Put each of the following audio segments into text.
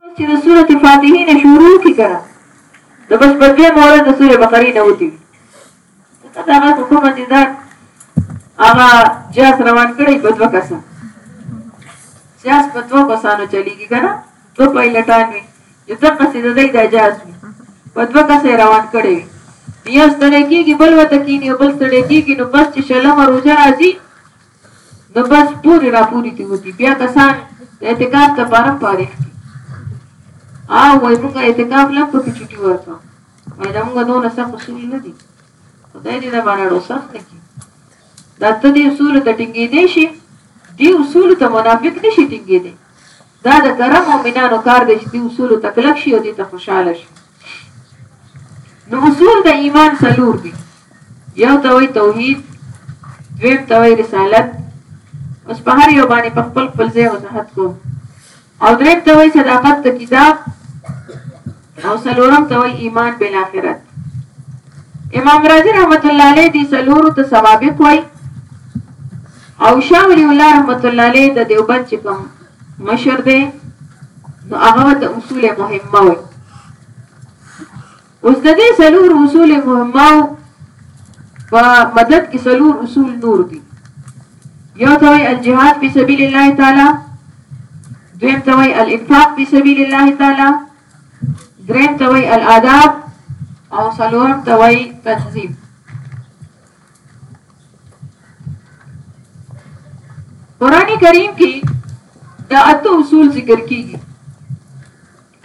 پس چې د سورة فاتحې نه شروع کړي که نه نو بس په دویم ورځ د سورې بقرې نه وتي ځکه د هغه په کومه چې دا هغه جاس روان کړی په دوه کسه جاس په دوه کسانو چلیږي که نه دوه پایلټان وي چې دقسې د دی دا جاس وي په دوه کسه یې روان کړی وي یو ستړی کېږي بل ورته کښېني او بل ستړی کېږي نو بس چې شلمه روژه راځي نو بس پوری راپوری تی وتی بیا کسان اعتکاف ته پارم پاریخ کی او وای موږ اعتکاف لم په چټي ورکو وای دا موږ دونه سخت اصول نه دي خدای دې دا باندې ډو سخت نه کی دا ته دې اصول ته ټینګې دي شي دې اصول ته منافق نشي ټینګې دي دا د ګرم مؤمنانو کار دی چې دې اصولو ته کلک شي او دې ته خوشاله شي نو اصول د ایمان څلور دي یو ته وایي توحید دویم ته وایي رسالت اوس په هر یو باندې په خپل خپل ځای وضاحت کوو او دریم ته وایي صداقت د کتاب او سلورم ته وای ایمان بالاخرت امام رازی رحمت الله علیه دی سلورو ته سوابق وای او شاه ولی الله رحمت الله علیه د دیوبند چې کوم مشر دی نو هغه د اصول مهمه وای اوس د دې سلور اصول مهمه په مدد کې سلور اصول نور دي یو ته وایي الجهاد فی سبیل الله تعالی دویم ته وایي الانفاق فی سبیل الله تعالی دریم ته وایي الاداب او څلورم ته وایي تنظیم قران کریم کې دا اته اصول ذکر کیږي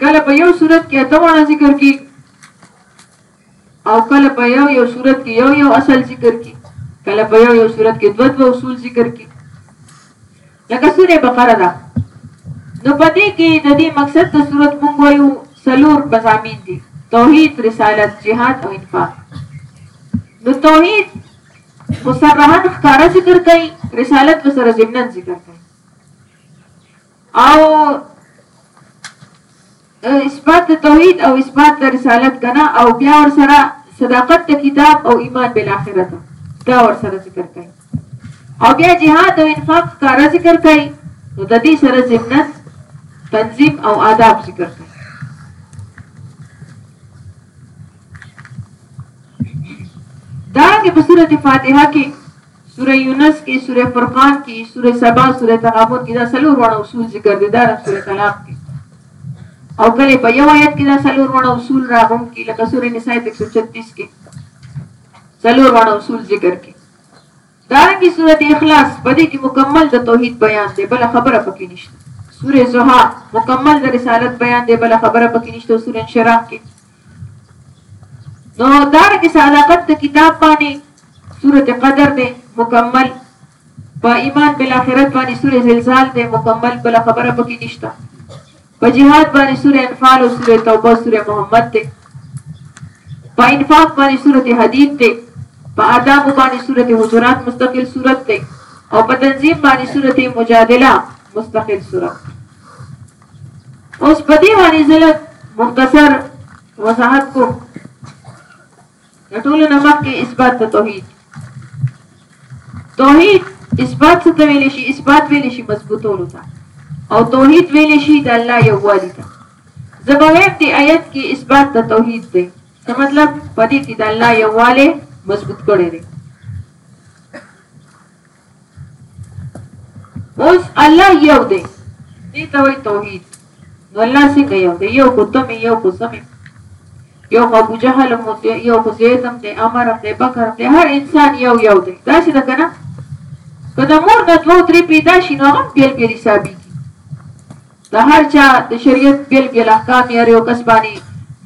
کله په یو صورت کې اته ذکر کیږي او کله په یو یو صورت کې یو یو اصل ذکر کی کله په یو یو صورت کې دوه دوه اصول ذکر کی لکه سوره بقره ده نو پدې کې د دې مقصد د صورت مونږ وایو سلور مزامین دي توحید رسالت جهاد او انفاق نو توحید مصرحا ښکارا ذکر کوي رسالت وسره ضمنن ذکر کوي او اثبات توحید او اثبات رسالت کنا او بیا ور سره صداقت د کتاب او ایمان بل اخرت دا ور سره ذکر کړي او بیا جهاد او انفاق کار ذکر کړي نو د دې سره ضمنت تنظیم او آداب ذکر کړي دا د سورته فاتحه کې سوره یونس کې سوره فرقان کې سوره سبا سوره تغابن کې دا څلور وړه اصول ذکر دي دا رب سوره طلاق کې او کله په یو آیت کې دا څلور وړه اصول راغون کې لکه سوره نساء 136 کې څلور وړه اصول ذکر کې دارنګه سورته اخلاص په دې کې مکمل د توحید بیان دی بل خبره پکې نشته سورې زها مکمل د رسالت بیان دی بل خبره پکې نشته سورې انشراح کې نو دا چې صداقت د کتاب باندې سورته قدر دی مکمل په ایمان بل آخرت باندې سورې زلزال دی مکمل بل خبره پکې نشته په جهاد باندې سورې انفال او سورې توبه سورې محمد دی په انفاق باندې سورته حدید دی په آداب باندې سورته حجرات مستقل سورته دی او په تنظیم باندې سورته مجادله مستقل سورته اوس په دې باندې زه لږ مختصر وضاحت کوم د ټولو نه مخکې اثبات د توحید توحید اثبات څه ته ویل شي اثبات ویل شي مضبوطولو ته او توحید ویل شي د الله یووالي ته زه به وایم دې آیت کې اثبات د توحید دی څه مطلب په دې کې د الله یووالی مضبوط کړی دی اوس الله یو دی دې ته وایي توحید نو الله څنګه یو دی یو خو تمه یو خو سمه یو خو ابو جهل هم دی یو خو زید هم دی عمر هم دی بکر هم دی هر انسان یو یو دی دا څه ده کنه که د مور نه دوه درې پیدا شي نو هم بیل بیل حسابي د هر چا د شریعت بیل بیل احکام یې هر یو کس باندې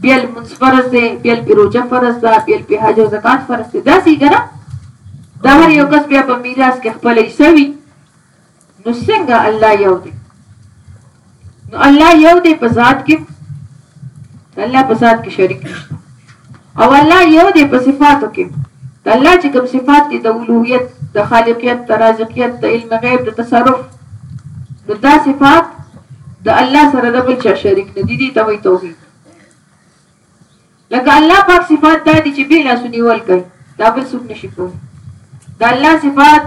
بیل لمونځ فرض دی، بیل پې روژه فرض ده، بیل پې حج او زکات فرض دی، داسې که نه؟ د هر یو کس بیا په میراث کې خپله حصه وي، نو څنګه الله یو دی؟ نو الله یو دی په ذات کې الله په ذات کې شریک نشته او الله یو دی په صفاتو کې الله چې کوم صفات دي د اولویت د خالقیت د رازقیت د علم غیب د تصرف نو دا صفات د الله سره د بل چا شریک نه دي دي ته وي توحید لکه الله پاک صفات دا دي چې بې لاس نیول کوي دا بل څوک نشي کوي دا الله صفات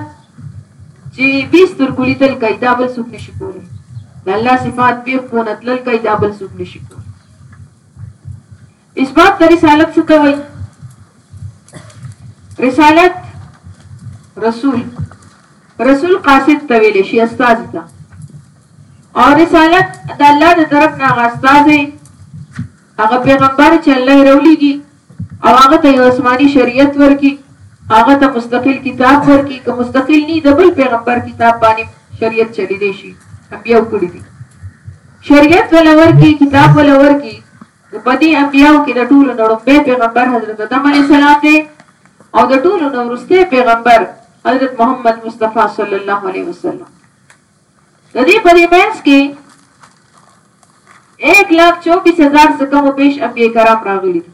چې بې سترګو لیدل کوي دا بل څوک نشي کوي دا الله صفات بې خونه تلل کوي دا بل څوک نشي کوي اثبات د رسالت څه ته وایي؟ رسالت رسول رسول قاصد ته ویل شي استاد ته او رسالت د الله د طرف نه استاد دی هغه پیغمبر چې الله یې راولېږي او هغه ته یو آسماني شریعت ورکي هغه ته مستقل کتاب ورکي که مستقل نی د بل پیغمبر کتاب باندې شریعت چلی دی شي انبیاء کړی دي شریعت ولا ورکي کتاب ولا ورکي نو په دې انبیاوو کې د ټولو نه ړومبی پیغمبر حضرت ادم علیه السلام دی او د ټولو نه ورستی پیغمبر حضرت محمد مصطفی صلی الله علیه وسلم د دې په دې منځ کې 1 لاک 24 هزار څخه کم پیش انبیاء کرام راغلي دي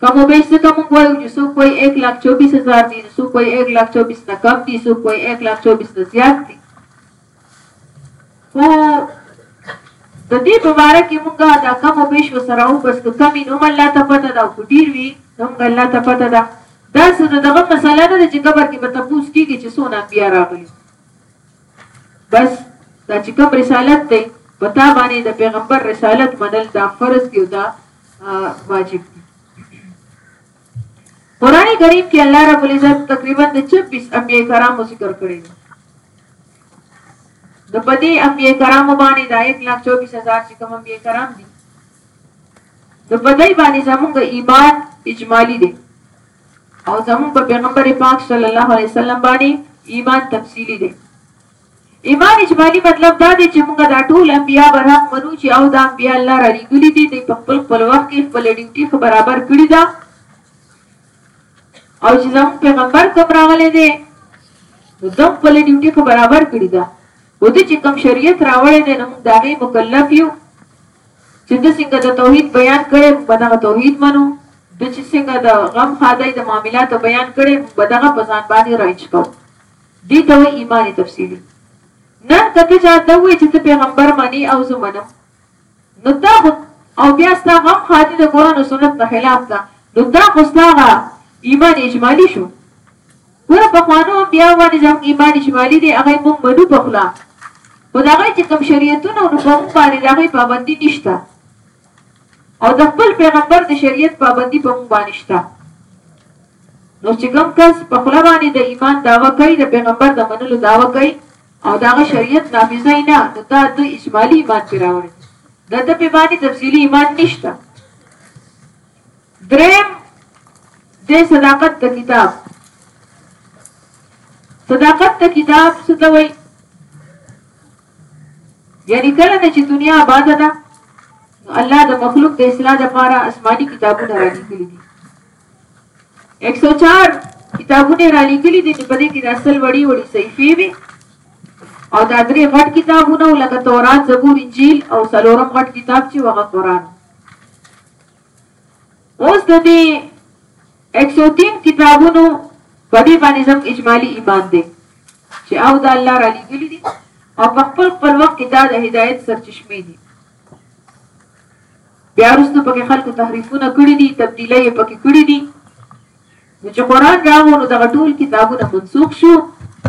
کم و بیش ځکه موږ وایو چې څوک وایي ایک لاکھ چوبیس هزار دي، نو څوک وایي ایک لاکھ چوبیس نه کم دي، څوک وایي ایک لاکھ چوبیس نه زیات دي. خو د دې په باره کې موږ دا کم و بیش وسره او بس که کم وي نو هم الله ته پته ده او که ډیر وي نو هم الله ته پته ده. دا څه د دغه مسله نه ده چې قبر کې به تپوس کیږي چې څونه انبیا راغلي. بس دا چې کوم رسالت دی په تا باندې د پیغمبر رسالت منل دا فرض دی او دا واجب دي قران کریم کې الله رب العزت تقریبا د 26 انبیاء کرامو ذکر کړی دی د پدې انبیاء کرامو باندې د 124000 چې کوم انبیاء کرام دي د پدې باندې زموږ ایمان اجمالی دی او زموږ په پیغمبر پاک صلی الله علیه وسلم باندې ایمان تفصیلی دی ایمان اجمالي مطلب دا دی چې موږ دا ټول انبیا برحق منو چې او دا انبیا الله را لېږلي دي دوی په خپل خپل وخت کې خپله ډیوټي ښه برابر کړې ده او چې زموږ پیغمبر کوم راغلی دی نو ده خپله ډیوټي ښه برابر کړې ده او ده چې کوم شریعت راوړی دی نو موږ د هغې مکلف یو چې ده څنګه د توحید بیان کړی موږ به دغه توحید منو ده چې څنګه د غم ښادۍ د معاملاتو بیان کړی موږ به دغه په ځان باندې رایج کوو دې ته وایي ایمان تفصیلي. نن که ته چا ته ووایې چې ته پیغمبر منې او زه منم نو تا خو او بیا ستا غم ښادي د قرآن او سنت نه خلاف ده نو دا خو ستا هغه ایمان اجمالي شو. ګوره پخوانو انبیاو باندې زموږ ایمان اجمالي دی هغه موږ منو په خوله خو د هغوی چې کوم شریعتونه نو په موږ باندې د هغوی پابندي نشته. او د خپل پیغمبر د شریعت پابندي په موږ باندې شته نو چې کوم کس په خپل باندې د ایمان داوا کوي د پیغمبر د منلو داوا کوي او داغه شریعت نافذ نه نه نو دا د اجمالی ایمان پر راوړي دا د په باندې تفصیلی ایمان نشته دریم د صداقت د کتاب صداقت د کتاب څه ته وایي یعنی کله نه چې دنیا آباد ده نو الله د مخلوق د اصلاح لپاره آسماني کتابونه را لیکلي دي 104 کتابونه را لیکلي دي په دې کې د اصل وړي وړي صحیفې وي او دا درې غټ کتابونه لکه تورات زبور انجیل او څلورم غټ کتاب چې هغه قرآن اوس د دې اکسوتین کتابونو په دې باندې زم اجمالی ایمان دی چې او د الله را لېږلي دي او په خپل خپل وخت کې دا د هدایت سرچشمې دي بیا وروسته پکې خلکو تحریفونه کړي دي تبدیلۍ یې پکې کړي دي نو چې قرآن راغو نو دغه ټول کتابونه منسوخ شو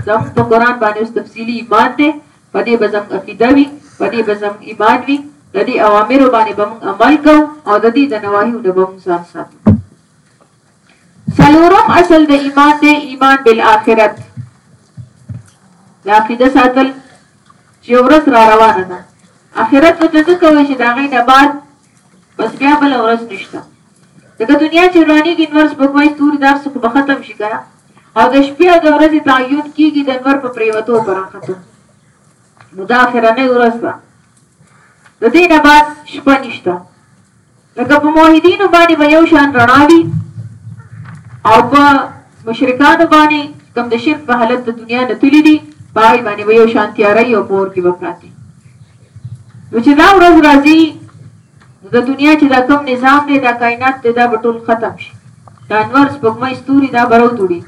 زموږ په قرآن باندې اوس تفصیلي ایمان دی په دې به زموږ عقیده وي په دې به زموږ ایمان وي د دې اوامرو باندې به موږ عمل کوو او د دې د نواهیو نه به موږ ځان ساتو څلورم اصل د ایمان دی ایمان بالآخرت د عقیده ساتل چې ورځ را روانه ده آخرت ته څه کوي چې دا غي نه بعد بس بیا بل ورځ نشته دغه دنیا چې روانيږي نور سپوږمۍ ستوري دار څخه به ختم شي کنه او د شپې او د ورځې تعین کیږي د نور په پریوتو پر ختم نو دا اخرنه ورځ ده د دې نه بعد شپه نشته لکه په موحدینو باندې به یو شان رڼا وي او په مشرکانو باندې کوم د شرک په حالت د دنیا نه تللی دي پای باندې به یو شان تیارای او پور کې وپراتی نو چې دا ورځ راځي نو د دنیا چې دا کوم نظام دی دا کائنات دی دا به ټول ختم شي دا انور سپوږمۍ ستوري دا برو دوړي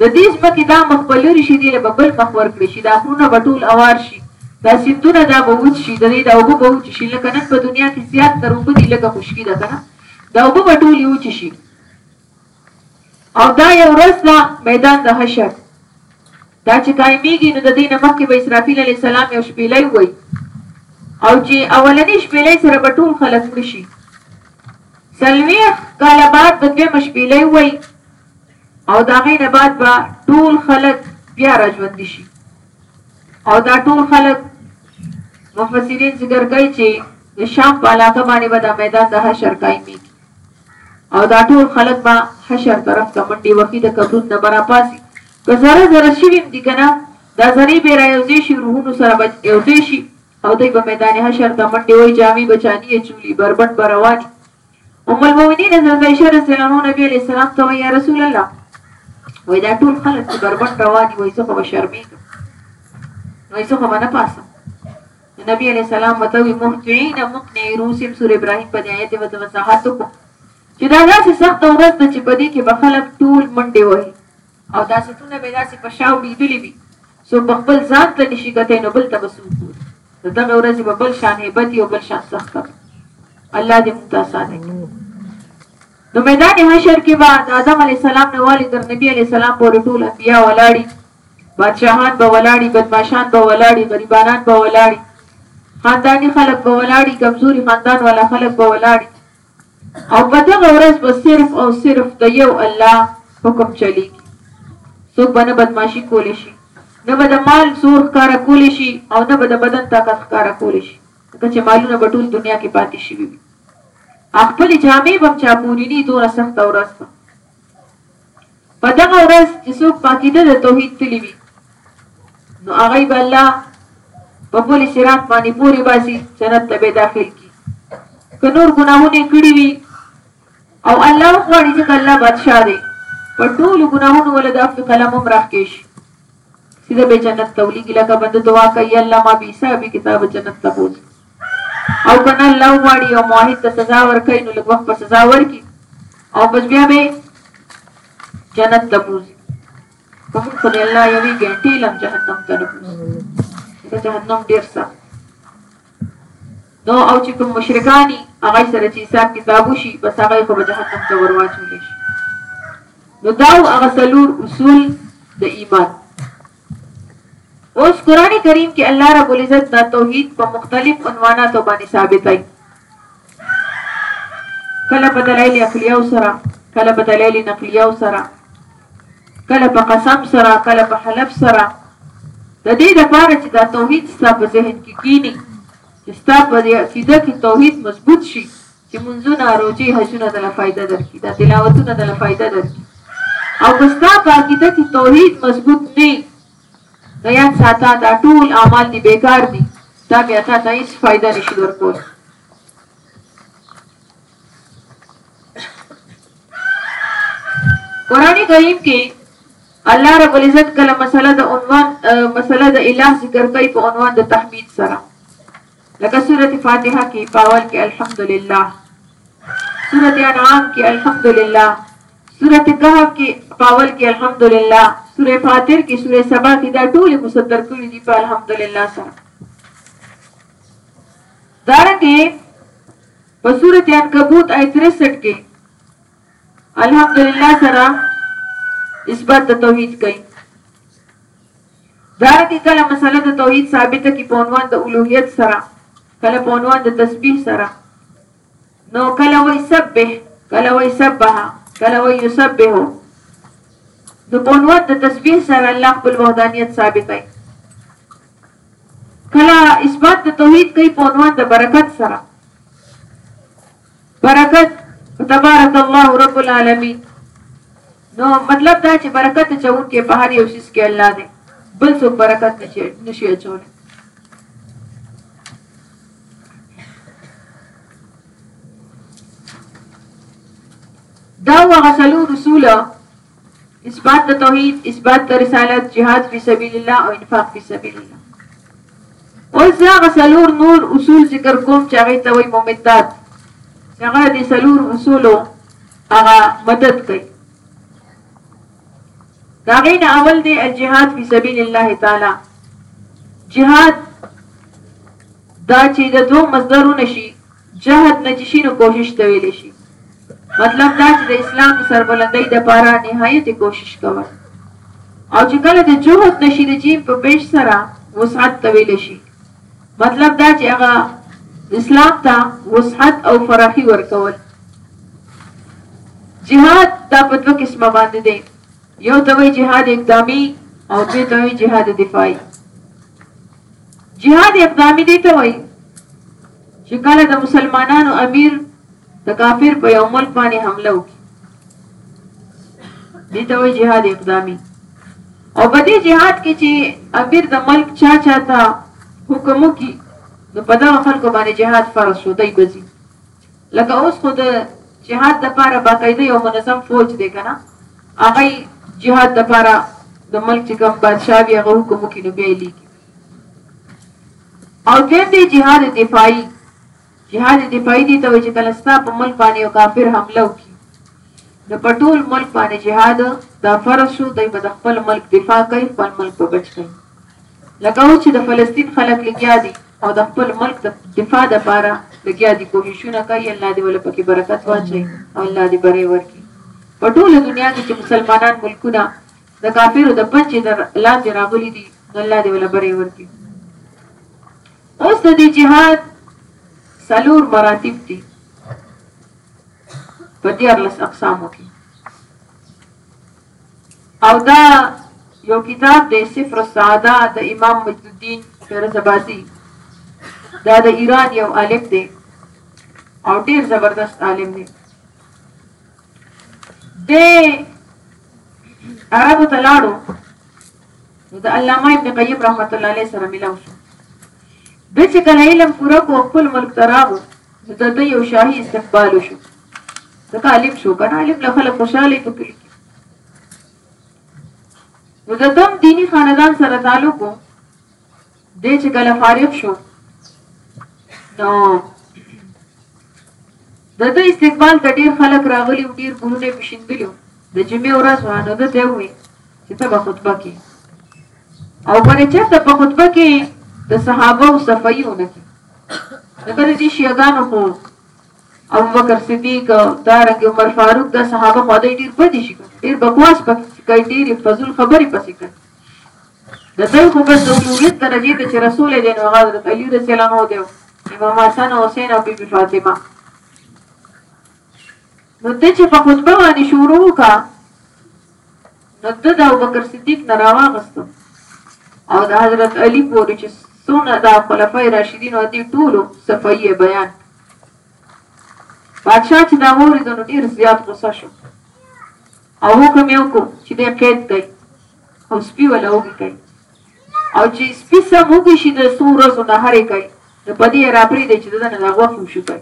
د دې ځمکې دا مخ په لوري شي دی له بل مخ ورکړي شي دا خونه به ټول اوار شي دا سیندونه دا به وچ شي د دې دا اوبه به وچ شي لکه نن په دنیا کې زیات تر اوبه دي لکه خشکي ده که نه دا اوبه به ټولې وچ شي او دا یو ورځ ده میدان د حشر دا چې قائمیږي نو د دې نه مخکې به اسرافیل علی السلام یو شپېلۍ وای او چې اولنې شپېلۍ سره به ټول خلک مړ شي سلویخ کاله بعد به دویمه شپېلۍ وای او د هغې نه بعد به ټول خلک بیا را ژوندي شي او دا ټول خلک مفسرین ذکر کوي چې د شام په علاقه باندې به د میدان د حشر قائمیږي او دا ټول خلک به حشر طرف ته منډې وخي د قبرون نه به راپاسي که زره زره شوي هم دي که نه دا زرې بې رايوځې شي روحونو سره به يوځې شي او دوی به ميدان حشر ته منډې وهي جامې به چانيه چولي بربنډ به رواني ام المؤمنین حضرت عائشه رضی الله عنها نبی علیہ السلام ته یا رسول الله وای دا ټول خلک چې بربنډ رواني وای زه خو به شرمېږم وای زه خو به نه پاسم نبی علیہ السلام وته وی مهجعين مقنع روسم سور ابراهيم په دې آیت وته وضاحت وکړو چې دا داسې سخت ورځ ده چې په دې کې به خلک ټول منډې وهي او دا ستونه به داسې په شاو ډیدلې وي سو په خپل ځان ته نشي کته نو بل ته بسو دغه ورځ به بل شان هیبت او بل شان سخت الله دې متاسانه نو میدان حشر کې بعد آدم علی السلام نه والي تر نبی علی السلام پورې ټول انبیا ولاړي بادشاهان به ولاړي بدماشان به ولاړي غریبانان به ولاړي خاندانی خلک به ولاړي کمزوري خاندان والا خلک به ولاړي او په دغه ورځ به صرف او صرف د یو الله حکم چلیږي څوک به نه بدماشي کولی شي نه به د مال زور ښکاره کولی شي او نه به د بدن طاقت ښکاره کولی شي ځکه چې مالونه به ټول دنیا کې پاتې شوي وي خپلې جامې به هم چا پوریني دونه سخته ورځ به په دغه ورځ چې څوک په عقیده د توحید تللی وي نو هغه به الله په پولی صراط باندې پورې باسي جنت ته به داخل کی که نور ګناهونه کړی وي او الله غواړي چې الله بادشاہ دی په ټولو ګناهونو ول د عبد قلم هم راخکېش سیده به جنت ته ولېږي لکه بنده دعا کوي الله ما به حسابي کتاب جنت ته بوځي او کنه الله وغواړي یو موحد ته سزا ورکړي نو لږ وخت په سزا ورکړي او بس بیا به جنت ته بوزي په موږ خو د الله یوې ګنټې لم جهنم ته نه بوزي ځکه جهنم ډېر سخت نو او چې کوم مشرکانی هغه سره چې حساب کتاب وشي بس هغه خو به جهنم ته ورواچول شي نو دا هغه څلور اصول د ایمان اوس قران کریم کې الله رب العزت دا توحید په مختلف عنواناتو باندې ثابتای کله په دلایل عقلیه او سره کله په دلایل نقلیه او سره کله په قسم سره کله په حلف سره د دې لپاره چې دا توحید ستاسو ذهن کې کینی چې ستاسو عقیده کې توحید مضبوط شي چې منځونه روجي حجونه دله فائدہ درکي دا تلاوتونه دله فائدہ درکي او کستا پاکیده کې توحید مضبوط نه نو یاد ساته دا ټول اعمال دي بیکار دي دا بیا تا ته هیڅ فائدہ نشي ورکول قران کریم کې الله رب العزت کله مسله د عنوان مسله د الہ ذکر کوي په عنوان د تحمید سره لکه سورة فاتحه کې په اول کې الحمدلله سورة انعام کې الحمدلله سورة کهف کې په اول کې الحمدلله سورة فاطر کې سورة سبا کې دا ټول مصدر کړي دي په الحمدلله سره دارنګه په سورت عنکبوت آیت 63 کې الحمدلله سره اثبات توحید کوي دارنګه کله مسئله د توحید ثابته کی په عنوان د الوهیت سره کله په عنوان د تسبیح سره نو کله وای سبح کله وای سبح کله وای یسبح نو په عنوان د تسبیح سره الله خپل وحدانیت ثابتای کله اثبات د توحید کوي په عنوان د برکت سره برکت تبارک الله رب العالمین نو مطلب دا چې برکت چون کې په هر یو شیز کې الله دی بل څوک برکت نشي نشي اچولی دا هغه څلور رسوله اثبات د توحید اثبات د رسالت جهاد فی سبیل الله او انفاق فی سبیل الله اوس دا غسلور نور اصول ذکر کوم چې هغه ته وایي ممدات هغه دې سلور اصولو هغه مدد کوي دا غین اول دی الجهاد فی سبیل الله تعالی جهاد دا چې د دوه مصدرو نشي جهت نه چې شي نو کوشش ته ویل شي. مطلب دا چې د اسلام د سربلندۍ دپاره نهایت کوشش کول. او چې کله د جهت نه شي د جیم په پیش سره وسعت ته ویل شي. مطلب دا چې هغه اسلام ته وسعت او فراخي ورکول. جهاد دا په دوه قسمه باندې دی یو ته وایي جهاد اقدامي او دوی ته وایي جهاد دفاعي جهاد اقدامي دی ته وایي چې کله د مسلمانانو امیر د کافر په یو ملک باندې حمله وکړي دي ته وایي جهاد اقدامي او په دې جهاد کې چې امیر د ملک چا چا ته حکم وکړي نو په دغه خلکو باندې جهاد فرض شو دی بزي لکه اوس خو د جهاد د پاره باقاعده یو منظم فوج دی کنه هغه جهاد د پاره د ملک چې کوم بادشاہ بیا غو کوم کې نو بیا لیکي او دیم دی جهاد دفاعي جهاد دفاعي دي ته وایي چې کله ستا په ملک باندې یو کافر حمله وکړي نو په ټول ملک باندې جهاد دا فرض شو دوی به د خپل ملک دفاع کوي خپل ملک به بچ کوي لکه اوس چې د فلسطین خلک لګیا دي او د خپل ملک د دفاع لپاره لګیا دي کوششونه کوي الله دې ولې پکې برکت واچي او الله دې بری ورکړي په ټوله دنیا کې چې مسلمانان ملکونه د کافرو د پنجې در لاندې راغلي دي نو الله دې ولا بری ورکړي اوس د دې جهاد څلور مراتب دي په دیارلس اقسامو کې او دا یو کتاب دی صفر السعاده د امام مجد الدین فیروز آبادی دا د ایران یو عالم دی او ډیر زبردست عالم دی دې عربو ته لاړو نو د علامه ابن قیم رحمت الله علیه سره ملاو شو د چې کله علم پوره کو خپل ملک ته راغو نو د دوی یو شاهي استقبال شو ځکه عالم شو کنه عالم له خلک خوشاله په کلی نو د دوم دینی خاندان سره تعلق وو دی چې کله فارغ شو نو د دې استقبال ته ډیر خلک راغلي او ډیر ګورونه په شیندلو د جمعې ورځ و نو ده ته وې چې ته به خطبه کې او باندې چې ته په خطبه کې د صحابه او صفایونه کې د کله چې شیعاګانو خو او بکر صدیق دارنګ عمر فاروق د صحابه خو ډیر په دي شي ډیر بکواس پکې کوي ډیر فضل خبرې پسې کوي د دوی خو بس د الوهیت درجې ته چې رسول دی نو هغه حضرت علي رضی الله عنه دی امام حسن او حسین او بیبي فاطمه نو د چې په خطبه باندې شروع وکړه نو د د ابوبکر صدیق نه راوغستو او د حضرت علي پورې چې څونه د خلفای راشدین او دې ټولو صفایي بیان بادشاہ چې دا وریدو نو ډیر زیات غوسه شو او حکم یې وکړو چې دی قید کړئ او سپي وله وږي کړئ او چې سپي سم وږي شي د څو ورځو نهار یې کړئ نو په دې یې راپرېږدئ چې د ده نه دا غوښې وشو کړئ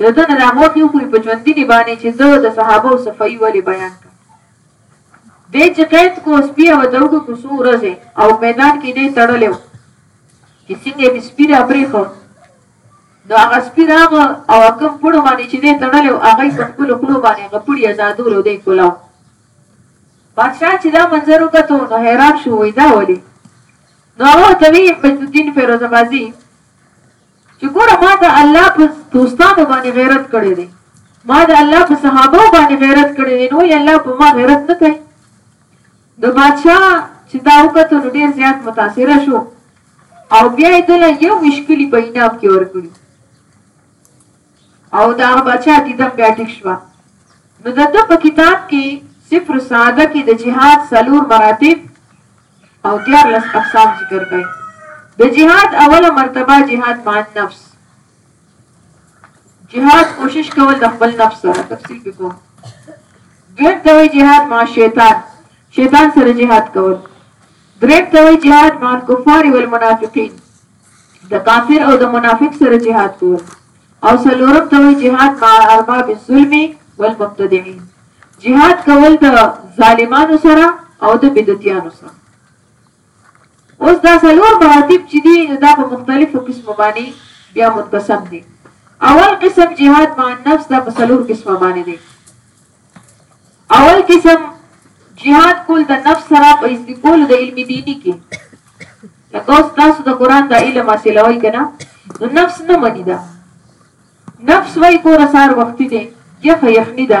د ده نه دا غوښې وخوري په ژوندینې باندې چې زه د صحابو صفایي ولې بیان کړم دی چې قید کو سپي او د وږو کو څو ورځې او میدان کې دی تړلی و چې څنګه یې سپي راپرېښود نو هغه سپی راغه او کوم پړو باندې چې دی تړلی و هغه یې په خپلو خولو باندې هغه پړی ازادولو دی کولاو بادشاه چې دا منظر وکتو نو حیران شو وایي دا ولې نو هغه ورته وایي مجد الدین فیروز آبادي چې ګوره ما د الله په دوستانو باندې غیرت کړی دی ما د الله په صحابه باندې غیرت کړی دی نو الله په ما غیرت نه کوي د بادشاه چې دا وکتو نو ډېر زیات متاثره شو او بیا یې دله یو ویشت کلي په انعام کې ورکړي او دا بادشاه دیدم بیا ټیک شوه نو د ده په کتاب کې صفر ساده کې د جهاد سلور مراتب او دیار لس اقسام ذکر کړي د جهاد اوله مرتبه جهاد مع النفس جهاد کوشش کول د خپل نفس سره تفصیل کې کوم دویم ته وایي جهاد مع شیطان شیطان سره جهاد کول دریم ته وایي جهاد مع الکفار والمنافقین د کافر او د منافق سره جهاد کول او څلورم ته وایي جهاد مع ارباب الظلم والمبتدعين جهاد کول د ظالمانو سره او د بدعتیانو سره اوس دا څلور مراتب چې دي نو دا په مختلفو قسمو باندې بیا منقسم دي اول قسم جهاد مع النفس دا په څلور قسمه باندې دي اول قسم جهاد کول د نفس سره په استقول د علم دینی کې لکه اوس تاسو د قران د علم حاصل وای کنه نو نفس نه منی دا نفس وای کور سار وخت دی یخ یخنی دا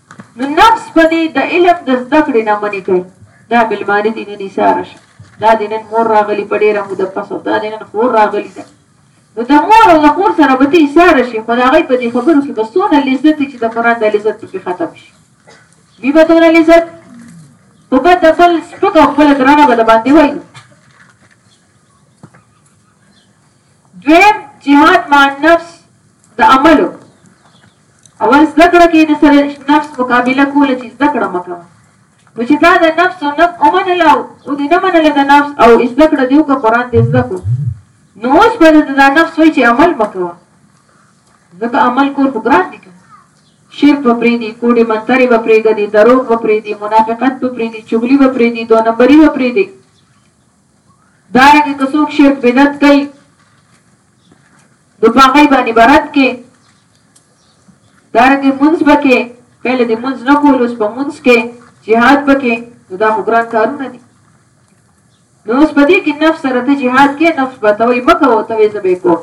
نو نفس به دې د علم د زده کړې نه منې کړي دا بلمانه دې نه نثاره شي دا دې نن مور راغلی په ډېره موده پس او دا دې نن خور راغلی ده نو د مور او د خور سره به دې ساره شي خو د هغې په دې خبرو کې به څونه لذت چې د قرآن د لذت پکې ختم شي وي به دونه لذت خو به د بل سپک او خپله ګرانه به د باندې وایي دویم جهاد مع النفس د عملو اول زده کړه کې د سره نفس مقابله کوله چې زده کړه مکه نو چې دا د نفس او نفس ومنله او دې نه منله د نفس او زده کړه دیو که قرآن دې زده کو نو اوس به د دا نفس وایي چې عمل مکوه ځکه عمل کول خو ګران دي شرک به پرېږدي کوډې منترې به پرېږدي دروغ به پرېږدي منافقت به پرېږدي چغلي به پرېږدي دوه نمبري به پرېږدي دارنګه که څوک شرک بدعت کوي نو په هغه باندې برات کې دارنګه منځ بکې پهله دې منځ نه کول اوس په منځ کې جهاد بکې نو دا خو ګران کارونه دي نو اوس په دې کې نفس سره ته جهاد کې نفس به توي مکه او توي زبې کو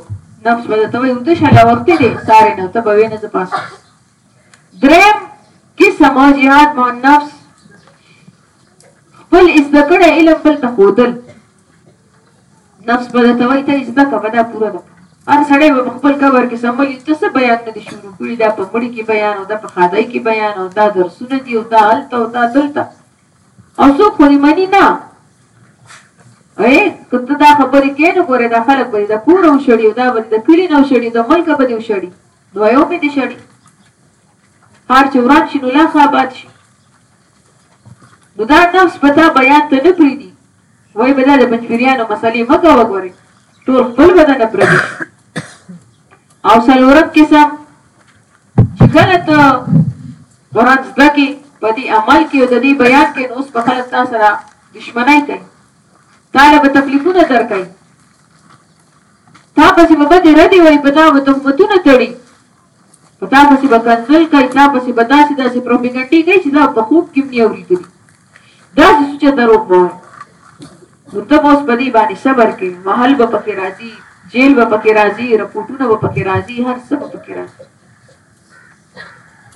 نفس به توي ودشه لا وخت دې ساري نه ته به وینې زپاس دریم کیسه ما جهاد ما نفس خپل زده کړی علم بل ته ښودل نفس به درته وایي ته یې زده کړه دا پوره ده هر سړی به په خپل قبر کې سمولي ته څه بیان نه دي شروع کړي دا په مړي کې بیان او دا په ښادۍ کې بیان او دا درسونه دي او دا هلته او دا دلته او څوک خو یې مني نه اے که ته دا خبرې کې نو ګورې دا خلک به د کور وشړي او دا به د کلي نه وشړي د ملک به دې وشړي دویومې دې شړي هر چې وران شي نو لا ښه آباد شي نو دا نفس به تا بیان ته نه پرېږدي وایي به دا د پنجپیریانو مسلې مه کوه ګورې ټول خپل بدن پردي او څلورم قسم چې کله ته قرآن زده کې په دې عمل کې او د دې بیان کې نو اوس به خلک تا سره دشمنی کوي تا له به تکلیفونه درکوي تا پسې به بدې ردې وایي، په تا به تهمتونه تړي، په تا پسې به کنځل کوي، تا پسې به داسې داسې پروپیګنډې کوي چې دا په خوب کې هم نه اورېدلي، داسې سوچه دروغ به وایي. نو ته به اوس په دې باندې صبر کوې، محل به پکې راځي، جېل به پکې راځي، رپوټونه به پکې راځي، هر څه به پکې راځي.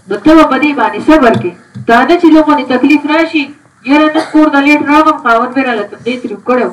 نو ته به په دې باندې صبر کوې، دا نه چې له غونې تکلیف راشي، یاره نن کور ته لېټ راغلم، خاوند مې راله تندی تریو کړی و.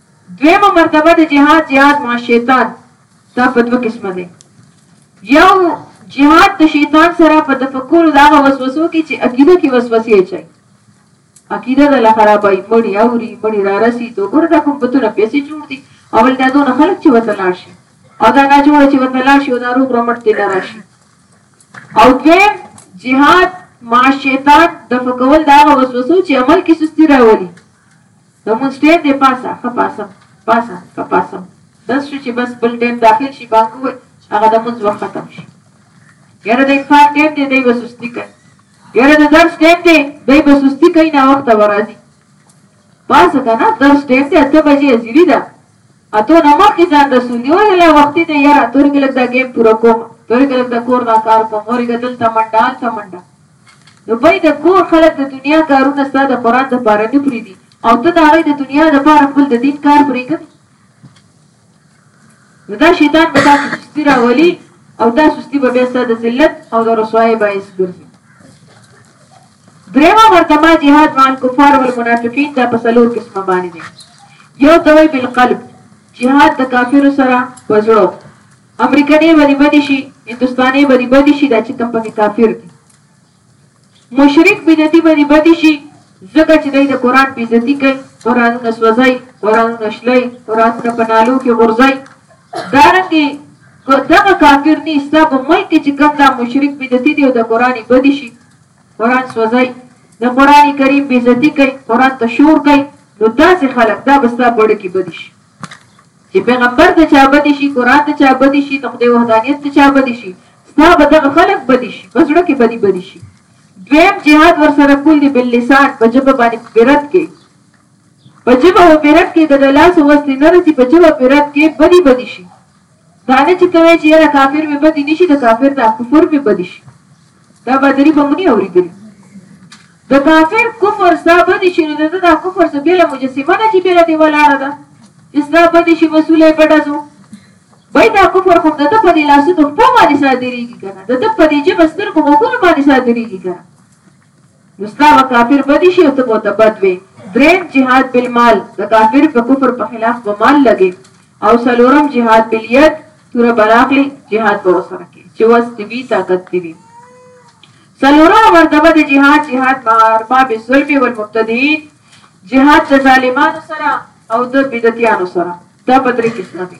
دویمه مرتبه د جهاد زیاد مع شیطان دا په دوه قسمه دی یو جهاد د شیطان سره په تفکر دا هغه وسوسو کې چې عقیده کې وسوسې اچي عقیده د لا خرابای مړی اوري مړی را رسی ته ګور دا کوم بتونه پیسې جوړ دي اول دا دونه خلک چې وته لاړ شي او دا نه جوړ چې وته لاړ شي او دا روغ رمټ دی راشي او دویم جهاد ما شیطان د فکول دا وسوسو چې عمل کې سستی راولي لمونځ ټیم دی پاسه ښه پاسم پاسه ښه پاسم دس شو چې بس بل ټیم داخل شي بانګ ووایي هغه د مونځ وخت ختم شي یاره د انفار ټیم دی دی به سستي کوي یاره د درس ټیم دی دی به سستي کوي ناوخته به راځي پاسه که نه درس ټیم دی اته بجې حاضري ده اتو نه مخکې ځان رسوندي وایي لا وختي دی یاره تورګې لږ دا ګیم پوره کوم تورګې لږ د کور دا کار کوم مورګې دلته منډه هلته منډه نو بۍ د کور خلک د دنیا کارونه ستا د قرآن د پاره نه پریدي او ته د هغې د دنیا د پاره خپل د دین کار پرېږدي نو دا شیطان به تاسو سستی راولي او دا سستی به بیا ستا د ذلت او د رسوایۍ باعث ګرځي درېمه مرتبه جهاد مع الکفار والمنافقین دا په څلور قسمه باندې دی. یو ته وایي بالقلب، جهاد د کافرو سره په زړه. امریکنې به دې بدې شي، هندوستانې به دې بدې شي، دا چې کوم پکې کافر دي. مشرک بدعتي به دې بدې شي، ځکه چې دی د قرآن بېزتي کوي، قرآنونه سوځوي، قرآنونه شلوي، قرآنونه په نالو کې غورځوي. دارنګې که دغه کافر نه ستا په ملک کې چې کوم دا مشرک بدعتي دی او د قرآن یې بدې شي، قران سوځي د قران کریم بیزتی کوي قران ته شور کوي نو داسې خلک دا بستا بړ کې بدی شي چې پیغمبر ته چا بدی شي قران ته چا بدی شي ته خدای وحدانیت ته چا بدی شي ستا به دغه خلک بدی شي بس ورکه بدی بدی شي دویم جهاد ور سره کول دي بل لسان په جبه باندې بیرت کې په جبه او بیرت کې د لاس وسلی نه رسی په جبه بیرت کې بدی بدی شي دا نه چې ته وایې چې یاره کافر مې بدي نشي د کافر دا کفر مې بدي شي دا بدري به مونی اورېدلي د کافر کفر ستا بدي شي نو د ده دا کفر څه بېله مجسمه ده چې بېله دې ولاړه ده چې ستا بدي شي مسؤله یې په ډزو وای دا کفر خو د ده په دې لاسونو پښو باندې صادرېږي که نه د ده په دې ژبه سترګو غوږونو باندې صادرېږي که نه نو ستا به کافر بدي شي او ته به ورته بد وې. درېیم جهاد بالمال، د کافر د کفر په خلاف به مال لګې او څلورم جهاد بالید، توره به راخلې جهاد به ورسره کې چې وس دې وي طاقت دې وي. څلورمه مرتبه د جهاد جهاد مع ارباب الظلم والمبتدعين جهاد د ظالمانو سره او د بدعتیانو سره دا په درې قسمه دي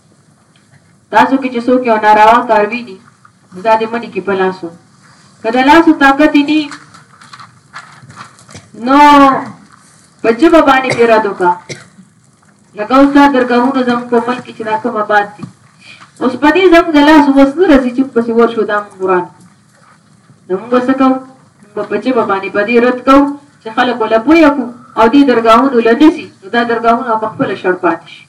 تاسو کې چې څوک یو ناروا کار ویني دا دې مني کې په لاسو که د لاسو طاقت یې ني نو په ژبه باندې دې رد وکړه لکه اوس دا درګاهونه زموږ په ملک کې چې دا کوم آباد دي اوس په دې زموږ د لاس اوس نه راځي چې پسې ورشو دا موږ وران نو موږ څه کوو موږ په ژبه باندې په دې رد کوو چې خلک ولا پوهه کو او دې درګاهونو لنسي دا درګاهونه په خپل شړ پاتې شي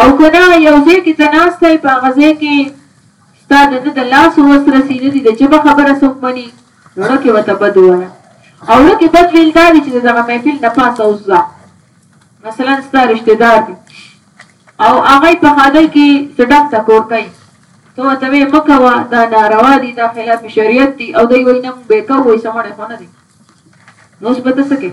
او کنه یو ځای کې ته ناست یې په هغه ځای کې ستا د نه د لاس وس رسي نه دي د چبه خبره څوک مني نو ړکې ورته بد ووایه او ړکې بد ویل دا دی چې د دغه محفل نه پاسه اوس ځه مثلا ستا رشته دار دی او هغه په خاده کې سټک ته کور کوي ته ورته وې مه کوه دا ناروا دي دا خلاف شریعت دي او دوی وایي نه به کوو سمونه خونه دي نو اوس به ته څه کوې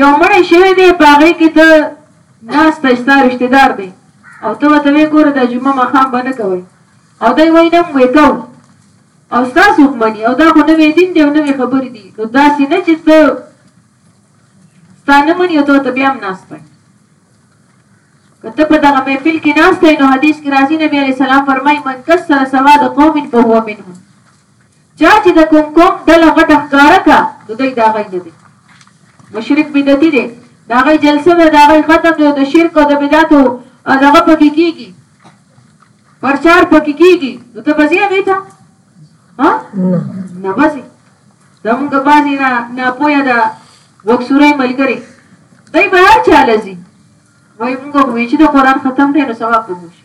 یو مړی شوی دی په هغه کی ته ناست یی ستا رشته دار دی او ته ورته وی ګوره دا جمعه ماښام به نه کوی او دی وایی نه موږ کوو او ستا څوک منی او دا خو نوی دین دی او نوی خبری دی نو داسی نه چی ته ستا نه منی او ته ورته بیا هم ناست وای که ته په دغه محفل کی ناست نو حدیث کی راځی نبی علیه السلام فرمای من کسر سواد قوم فهو منهم چا چې د کوم قوم ډله غټه ښکاره کړه نو دی د هغوی نه دی مشرک بدعتي دی د هغوی جلسه ده د هغوی ختم دی او د شرک او د بدعتو دغه پکې کېږي پرچار پکې کېږي نو ته به ځې هغوی ته نه به ځې زمونږ بعضې نه ناپوهه ده وکسوری ملګری دی به هر چا له ځي وایي مونږ خو چې د قرآن ختم دی نو ثواب به مو شي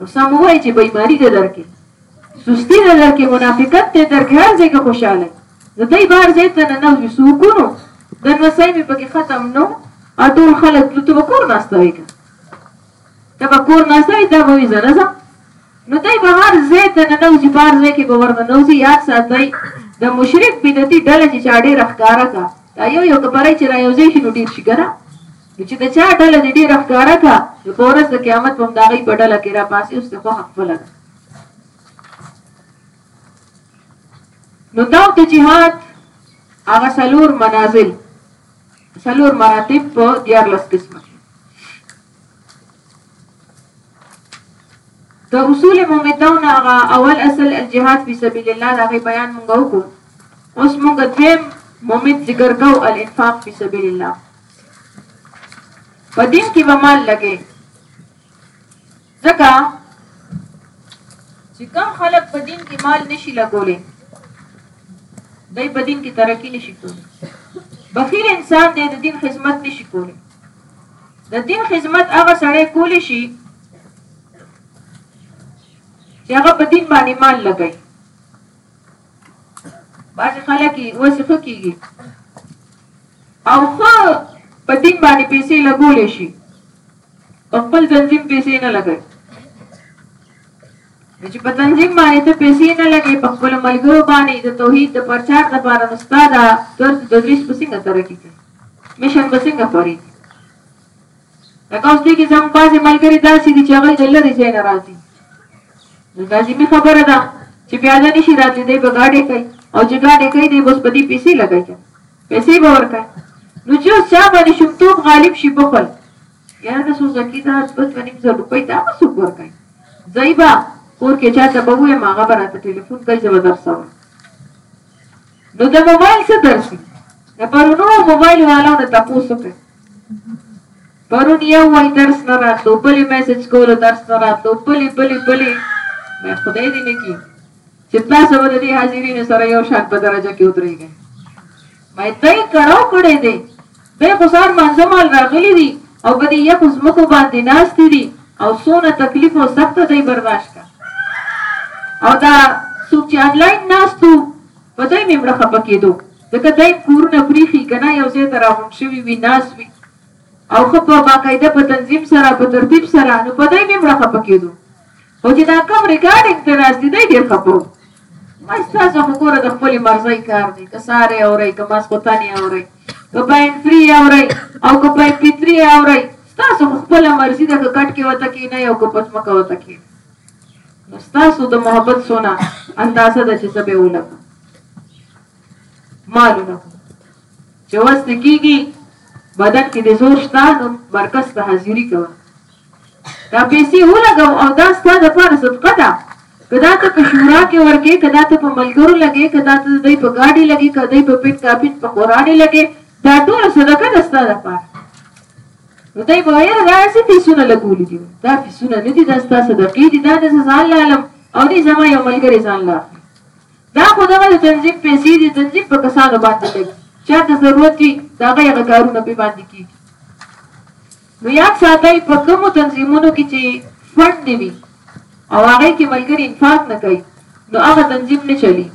نو سم وای چې بېماری د لرکې سستی د لرکې منافقت ته درکې هر ځای کې خوشاله نو دای بار ځای ته نه نو سوکونو د نسای مې پکې ختم نو اټول خلک ته به کور ناشته وي ته به کور ناشته وي دا به زنه زه نو دای به هر ځای ته نه نو چې بار ځای کې به ورنه نو چې یاد ساتي د مشرک بدعتي ډله چې چاډې رخکارا کا دا یو یو کپړای چې را یو ځای شي نو ډیر شي ګره نو چې د چا ډله دې ډېره ښکاره کړه، نو په ورځ د قیامت به هم د هغوی په ډله کې راپاڅې، اوس دې خوښه خپله ده. نو دا د جهاد هغه څلور منازل څلور مراتب په دیارلس قسمه د اصول ممدون هغه اول اصل الجهاد فی سبیل الله دا غي بیان مونږ وکړو اوس مونږ دویم ممد ذکر کو الانفاق فی سبیل الله په دین کې به مال لګي ځکه چې کم خلک په دین کې مال نشي لګولې دای په دین کې ترقی نشي کولی بخیل انسان دی د دین خدمت نشي کولی د دین خدمت هغه سړی کولی شي چې هغه په دین باندې مال لګي بعضې خلک یې اوسې ښه کېږي او ښه په دین باندې پیسې لګولی شي او خپل تنظیم پیسې نه لګوي چې په تنظیم باندې ته پیسې نه لګې په خپل ملګرو باندې د توحید د پرچار د پاره نو ستا دا درس تدریس په څنګه ترقي کوي مشن به څنګه خوري لکه اوس دې کې زموږ بعضې ملګري داسې دي چې هغوی د لرې ځای نه راځي نو لازمي خبره ده چې پیاده نه شي راتلی دی به ګاډی کوي او چې ګاډی کوي دی به اوس په دې پیسې لګوي که پیسې به ورکوي نو چې اوس چا باندې شومتوب غالب شي بخل یاره د سوزکي دا دوه دوه نیم زره روپۍ دا به څوک ورکوي ځای به کور کې چا ته به ووایم هغه به راته ټلیفون کوي زه به درسوم نو د موبایل څه درس وي د پرونو موبایل والو نه تاسو کوي پرون یو وای درس نه راتلو بلې میسج کولو درس نه راتلو بلې بلې بلې مې خدای دې نه کړي چې تاسو به د دې حاضرینو سره یو شان په درجه کې ودرېږئ مې ته یې کړو کړی دی دی خو ځان مانځه مال راغلي دي او په دې یخو ځمکو باندې ناستي دي او څونه تکلیف او سخته دی برداشت کا او دا څوک چې انلاین ناستو په دوی مې مړه خپه کېدو ځکه دوی کورونه پریخي که نه یو ځای ته راغونډ شوي وي ناست وي او ښه په باقاعده په تنظیم سره په ترتیب سره نو په دوی مې مړه خپه کېدو خو چې دا کم ریکارډینګ ته ناست دی ډېر خپه وو ما ستاسو خو ګوره د خپلې مرضۍ کار دی که ساری اورئ که ماسخوتنې اورئ که په ایم پی تھري اورئ او که په ایم پی تھري اورئ ستاسو خو خپله مرضي ده که کټ کې ورته کېنئ او که په ځمکه ورته کېنئ نو ستاسو د محبت څونه اندازه ده چې زه به ولګم معلومه چې وس کېږي بدن کې د زور شته نو مرکز ته حاضري کوه دا پیسې ولګوه او دا ستا دپاره صدقه ده، که دا ته په شورا کې ورکې، که دا ته په ملګرو لګې، که دا ته د دوی په ګاډي لګې، که دوی په پټ کابین په خوراڼي لګې، دا ټوله صدقه ده ستا دپاره. نو دوی به ویل دا څه فیسونه لګولي دي، دا فیسونه نه دي، دا ستا صدقې دي، دا نه زه ځان له علم او نه زما یو ملګری ځان له اخلي. دا خو دغه د تنظیم پیسې دي، تنظیم په کسانو باندې لګي، چا ته ضرورت وي د هغه هغه کارونه پرې باندې کېږي. نو یاد ساتئ په کومو تنظیمونو کې چې فنډ نه وي او هغه کې ملګري انفاق نه کوي نو هغه تنظیم نه چلیږي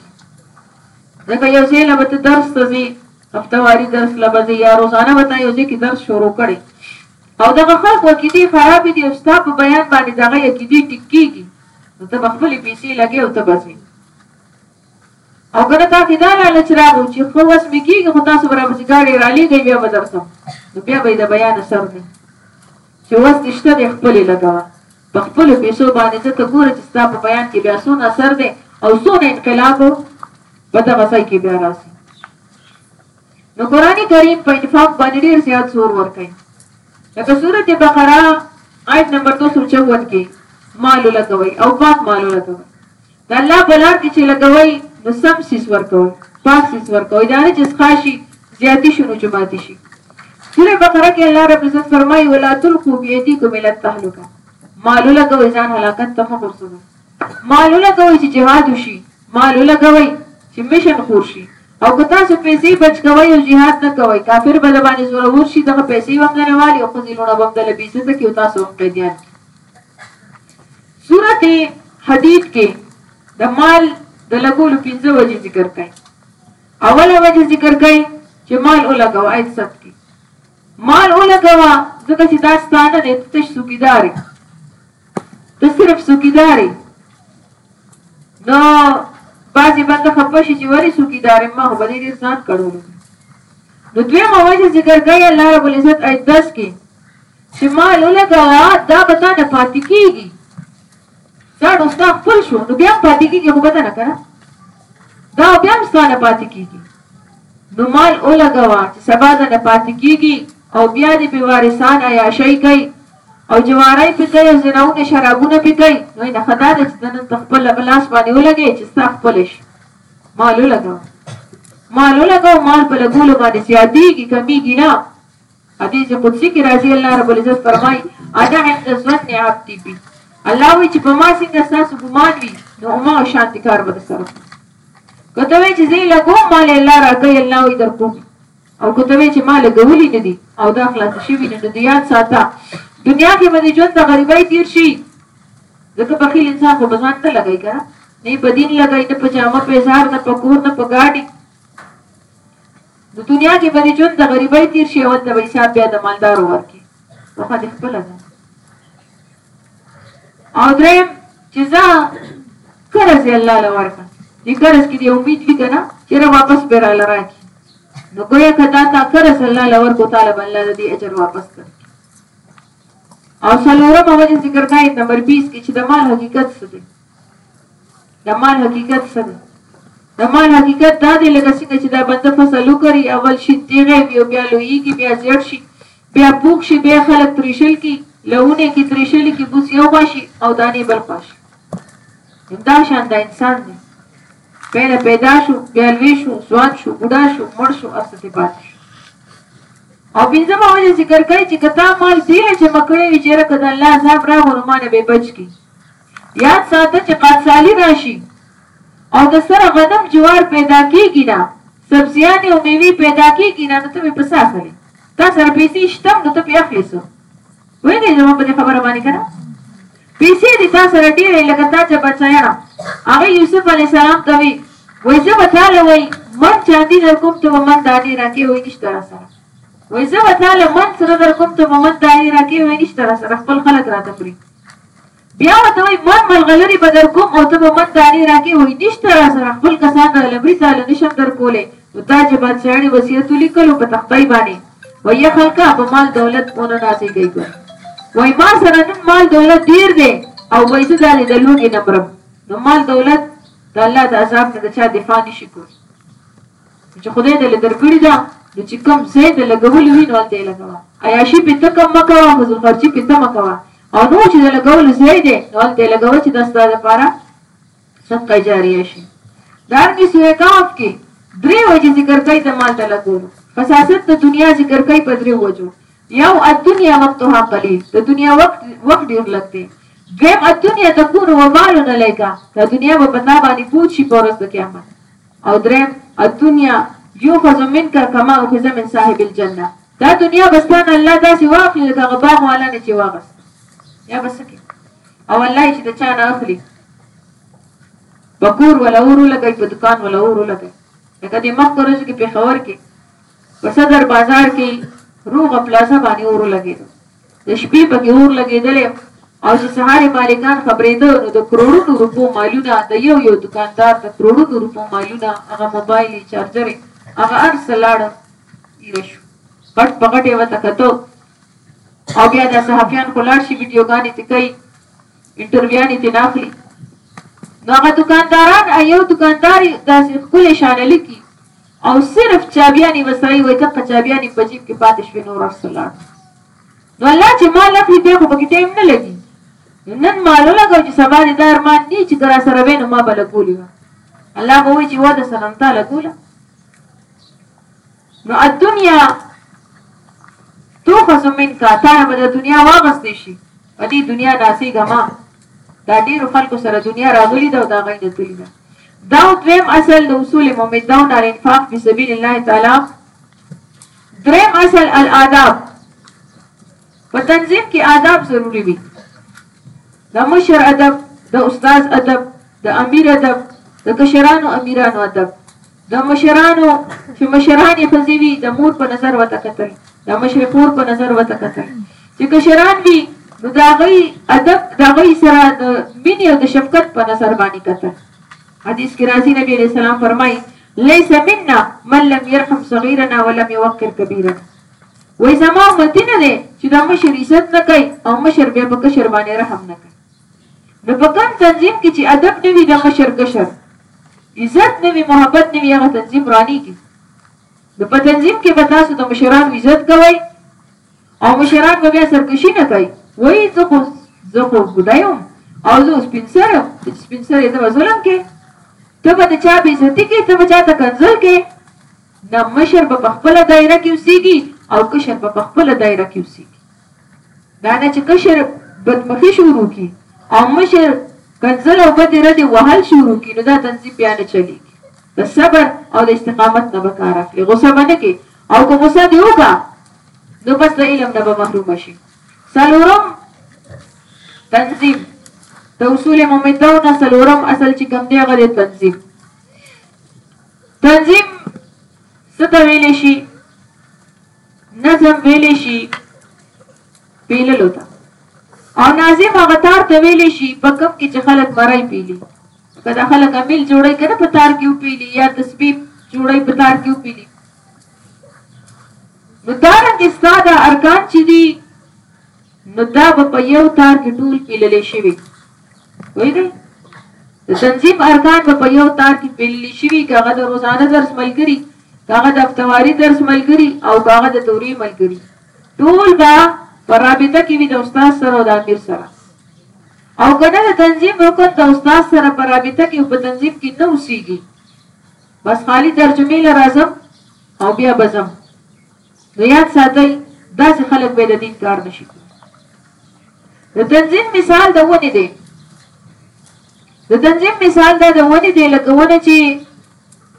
ځکه یو ځای له به ته درس ته ځې هفتهواري درس له به ځې یا روزانه به تا یو ځای کې درس شروع کړې او دغه خلکو عقیدې خرابې دي او ستا په بیان باندې دغه عقیدې ټیک کېږي نو ته به خپلې پیسې لګې او ته به ځې او کنه تا کې دا لالچ راغو چې خو وس مې کېږي خو تاسو به راپسې ګاډی رالېږئ بیا به درسم نو بیا به یې د بیان سر نه چې وس دې شته دی خپلې لګوه په خپلو پیسو باندې ته ته ګوره چې ستا په بیان کې بیا څونه اثر دی او څونه انقلاب په دغه ځای کې بیا راسي نو قرآن کریم په انفاق باندې ډېر زیات زور ورکوي لکه سورته بقره آیت نمبر 254 کې مال لګوي او پاک مال لګوي د الله په لار کې چې لګوي نو سم سیس ورکوي پاک سیس ورکوي دا نه چې ښه شي زیاتی شي نو چې ماتي شي سوره بقره کې الله رب عزت فرمایي ولا تلقوا بيديكم الى التهلكه مال لګوي ځان هلاکت ته مغرسوي مال لګوي چې جهاد وشي مال لګوي چې مشن خور شي او که تاسو پیسې بچ کوئ او جهاد نه کوئ کافر به د باندې زورور شي دغه پیسې هم نه راوالي او ښځې لوڼه به هم د لبیزته کې او تاسو هم قیدیان سورت حدید کې د مال د لګولو پنځه وجې ذکر کړي اوله وجه ذکر کړي چې مال ولګوه آیت سب کې مال ولګوه ځکه چې دا ستانه دی ته څوکیدار ته صرف څوکیدار نو بعضې بنده خپه شي چې ولې څوکیدار ما خو به دې ډېر ځان کړولو نو دویمه وجه ذکر کړي الله رب العزت آیت دس کې چې مال ولګوه دا به تا نه پاتې کېږي دا نو ستا خپل شو نو بیا هم پاتې کېږي خو به ته نه که نه دا بیا هم ستا نه پاتې کېږي نو مال ولګوه چې سبا د نه پاتې کېږي او بیا دې پې وارثان عیاشۍ کوي او جوارۍ پې کوي او زناونه شرابونه پې کوي نو نه ښه دا ده چې ته نن په خپل لاس باندې ولګوې چې ستا خپل شي مال ولګوه مال ولګوه مال په لګولو باندې زیاتېږي کمېږي نه حدیث قدسی کې راځي الله رب العزت فرمایي انا عند ظن عبدي بي الله وی چې په ما څنګه تاسو ګمان وي نو ما شانتي کار به سره کته وی چې زه لګو مال الله راکې الله وی درکوم او کته وی چې ما لګولې نه دي او دا خلاص شي ویني نو دنیا ساته دنیا کې باندې ژوند د غریبۍ تیر شي ځکه په خیل انسان په بزان ته لګای کا نه په دین لګای نه په جامه په زار نه په کور نه په گاډي نو دنیا کې به دې ژوند د غریبۍ تېر شي او هلته به حساب بیا د مالدارو ورکړي وخه دې خپله ده او دریم چې زه قرض یې الله له ورکړه دې قرض کې دې امید وي که نه چې را واپس به راله راکړي نو ګویا که دا تا قرض الله له ورکړو طالب الله دې اجر واپس کړ او څلورمه وجه ذکر کړئ نمبر 20 کې چې د مال حقیقت څه دی د مال حقیقت څه دی د مال حقیقت دا دی لکه څنګه چې دا بنده فصل وکړي اول شي تیغه وي او بیا لویږي بیا زیړ شي بیا پوک شي بیا خلک تریشل کی لهونه کې تریشل کی بوس یو غواشي او دانې بل غواشي دا شان د انسان دی پهله پیدا شو بیا لوی شو ځوان شو بوډا شو مړ شو او ستې پاتې شو او پنځمه وجه ذکر کوي چې کتا مال دی چې مکړې وي چې رکه د الله عذاب راغور مانه به بچ کی یاد ساته چې قادسالي راشي او د سره غنم جوار پیدا کیږي نه سبزیان او میوه پیدا کیږي نه نو ته په څه اخلي تا سره پیسې شته نو ته په اخلي څه وای دې زما په خبره باندې کړه پیسې دې تا سره ډېرې لکه تا چې بچایانه هغه یوسف علی السلام ته وی وای زه به تعالی وای من چاندي در کوم ته من دانی راکې وای نشته را سره وای زه به تعالی من سره در کوم ته من دانی راکې وای نشته را سره خپل خلک راته پری بیا ورته وایي، من ملغلرې به درکوم او ته به من دانې راکې، وایي، نشته راسره، خپل کسان د علمري تاله نشم درکولی، نو تا چې بادشاهڼې وصیت ولیکلو په تخته یې باندې، وایي، خلکه! په مال دولت مو نه نازېږئ که؟ وایي، ما سره نن مال دولت ډېر دی او وایي، زه دالې د لوږې نه مرم، نو مال دولت د الله د عذاب نه د چا دفاع نشي کولی. چې خدای دې له درکړي ده نو چې کوم ځای د لګول وي نو هلته یې لګوه عیاشي پې ته کم مه کوه فضول خرچي پې ته مه کوه او نو چې د لګولو ځای دی نو هلته یې لګوه چې دا ستا دپاره صدقه جاریه شي دارنګې سوره کهف کې درې وجې ذکر کوي د مال د لګولو فساست د دنیا ذکر کوي په درې وجو یو الدنیا وقتها قلیل د دنیا وقت وقت ډېر لږ دی دویم الدنیا تکون ومالون علیکا د دنیا به پتا باندې پوچی پورس د قیامت او دریم الدنیا یوخذ منک کما اخذ من صاحب الجنه دا دنیا بستان الله داسې واخلي لکه هغه باغ والا نه چې واغست یا بس کې او الله چې د چا نه اخلي بکور ولا ورو لګي په دکان ولا ورو لګي لکه د مخ کورز کې په خبر کې په صدر بازار کې روغ پلازه باندې ورو لګي د شپې پکې اور لګېدلی او چې سهار یې مالکان خبرېده نو د کروړونو روپو مالونه د یو یو دکاندار د کروړونو روپو مالونه هغه موبایل یې چارجر یې هغه هر څه لاړه تیره شو غټ په غټ یې ورته کتو او بیا دا صحافیان خو لاړ شي ویډیوګانې ترې کوي انټرویانې ترې نه اخلي نو هغه دکانداران یو دکاندار داسې ښکلی شانه لیکي او صرف چابیانې وسایي وایي دقه چابیانې په جیب کې پاتې شوې نور هر څه لاړ نو الله چې مال اخلي بیا خو پکې ټایم نه لګي نو نن مال ولګو چې سبا دې دا ارمان نه چې درا سره وینو ما به لګولي وه الله به وایي چې وه د سلام تا لګوله نو الدنیا توخذ منک تا به د دنیا واغستې شي په دې دنیا داسې ګما دا ډیرو خلکو سره دنیا راغلي ده او دا غي نه تللی ده دا دویم اصل د اصول مؤمن داون انفاق په سبیل الله تعالی دریم اصل الاداب په تنظیم کې آداب ضروری وي د مشر ادب د استاد ادب د امیر ادب د کشرانو امیرانو ادب د مشرانو چې مشران یې ښځې وي د مور په نظر ورته کتل د مشرې خور په نظر ورته کتل چې کشران وي نو د هغوی ادب د هغوی سره د مینې او د شفقت په نظر باندې کتل حدیث کې راځي نبی علیه السلام فرمایي ليس منا من لم يرحم صغيرنا ولم يوقر كبيرنا وای زما امتی نه دی چې دا مشر عزت نه کوي او مشر بیا په کشر باندې رحم نه کوي نو په کوم تنظیم کې چې ادب نه وي د مشر کشر عزت نه وي محبت نه وي هغه تنظیم رانیږي نو په تنظیم کې به تاسو د مشرانو عزت کوئ او مشران به بیا سرکشي نه کوي وایي زه خو زه خو بوډا یم او زه سپین سر یم سپین سر یې ته به ظلم کې ته به د چا بېزتي کې ته به چا ته کنځل کې نه مشر به په خپله دایره کې اوسېږي او کشر به په خپله دایره کې اوسېږي دا نه چې کشر بدمخي شروع کړي او مشر کنځل او بدې ردې وهل شروع کړي نو دا تنظیم بیا نه چلېږي د صبر او د استقامت نه به کار اخلي غوسه به نه کوي او که غوسه دی وکا نو بس د علم نه به محروم شي سلورم تنظیم د اصول ممدو نه سلورم اصل چې کوم دی هغه د تنظیم تنظیم څه ته ویل شي نظم ویل شي پیللو ته او ناظم هغه تار ته ویل شي په کوم کې چې خلک مرای پیلي که دا خلک امیل جوړی کنه په تار کې وپیلی یا د سپی جوړی په تار کې وپیلی نو دا رنګ ستا دا ارکان چې دي نو دا به په یو تار کې ټول پیللی شوي وای دی د تنظیم ارکان به په یو تار کې پیللی شوي که هغه د روزانه درس ملګري که هغه د افتواري درس ملګري او که هغه د دورې ملګري ټول به په رابطه کې وي د استاد سره او د امیر سره او کنه د تنظیم رکن د استاد سره په رابطه کې په تنظیم کې نه اوسېږي بس خالی ترجمه له راځم او بیا بزم نو یاد ساتئ داسې خلک به د دین کار نشي د تنظیم مثال د ونې دی د تنظیم مثال دا د ونې دی لکه ونه چې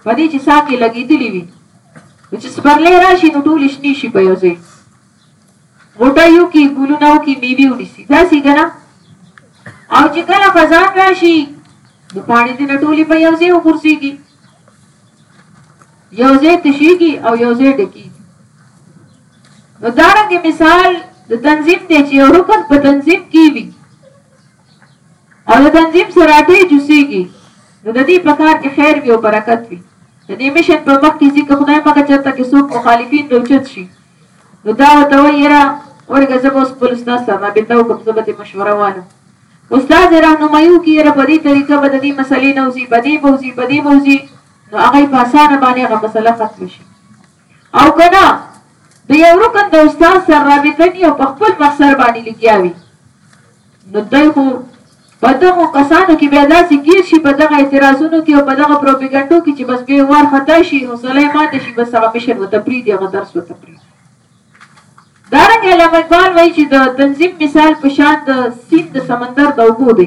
په دې چې ساقې لګېدلې وي چې سپرلې راشي نو ټول شنې شي په یو ځای غوټه یو کې ګلونه او کې میوې ونیسي دا سی کنه او چې کله خزان راشي نو پاڼې دې ټولې په یو ځای وګرځيږي یو ځای تشيږي او یو ځای ډکیږي نو دا رنګ مثال د تنظیم دی چې یو رکن په تنظیم کې وي او د تنظیم سره ټی جوسیږي نو د دې په کار کې خیر وي او برکت وي د دې مشن په مخ کې ځکه خدای پاک چرته کې څوک مخالفین روچت شي نو دا ورته وایي یاره ورګه زه به اوس خپل استاد سره رابطه وکړم زه به دې مشوره والم استاد یې راهنمایي وکړي یاره په دې طریقه به د دې مسلې نه وځي په دې به وځي په دې به وځي نو هغه یې په اسانه باندې هغه مسله ختمه شي او که نه د یو رکن د استاد سره رابطه نی او په خپل مخسر باندې لګیا وي نو دی خو په دغو کسانو کې بیا داسې ګیر شي په دغه اعتراضونو کې او په دغه پروپیګنډو کې چې بس بیا وار خطا شي حوصله یې ماته شي بس هغه مشر ورته پرېږدي هغه درس ورته پرېږدي دارنګه علامه اقبال وایي چې د تنظیم مثال په شان د سیند د سمندر د اوبو دی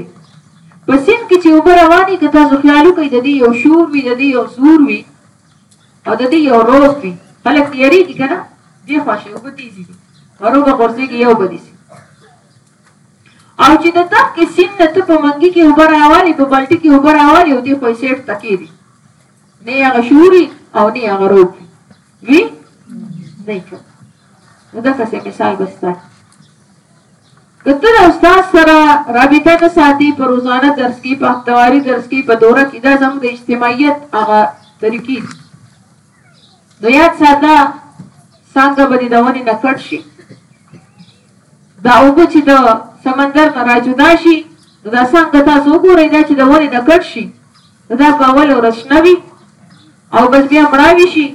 په سیند کې چې اوبه روانې که تاسو خیال وکړئ د دې یو شور وي د دې یو زور وي او د دې یو روز وي خلک تیارېږي که نه دې خوا شي اوبه تېزې دي هروبه غورځېږي یو به دي او چې د تخت کې سین نه ته په منګي کې اوبه راوالي په بلټي کې اوبه راوالي او دې خو یې سیټ تکې دي نه یې هغه شوري او نه یې هغه روکي وي نه یې کوي نو دغه څه مثال به ستا که ته د استاد سره رابطه نه ساتي په روزانه درس کې په هفتواري درس کې په دوره کې دا زموږ د اجتماعیت هغه طریقې دي نو یاد ساته څنګه به دې د ونې نه کټ شي دا اوبه چې د سمندر نه راجدا شي نو دا څنګه تاسو وګورئ دا چې د ونې نه کټ شي نو دا په اوله ورځ شنه وي او بس بیا مړاوي شي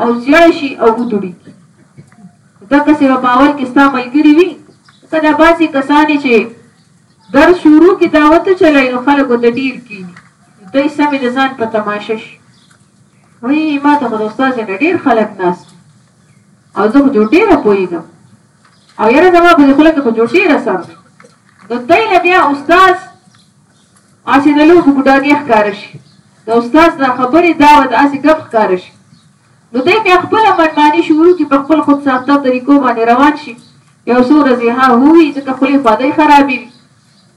او زیړ شي او ودوړي دا کسې په باور کې ستا ملګري وي که دا باسي کسانې چې در شروع کې دعوت چلای نو خلکو ته ډیر کی دوی سمې د ځان په تماشه شي وایي ما ته خو د استاد نه ډیر خلک ناست او زه خو ډیره پوهېږم او یاره زما په خله کې خو جوړ ډیر اثر دی نو دای نه بیا استاد اسی د لوګو ګډاګي ښکار شي د استاد دا خبره دا و د اسی کب ښکار شي نو دای بیا خپل منمانی شروع کی په خپل خود ساخته طریقو باندې روان شي یو څو ورځې ها هوی چې خپل خدای خرابې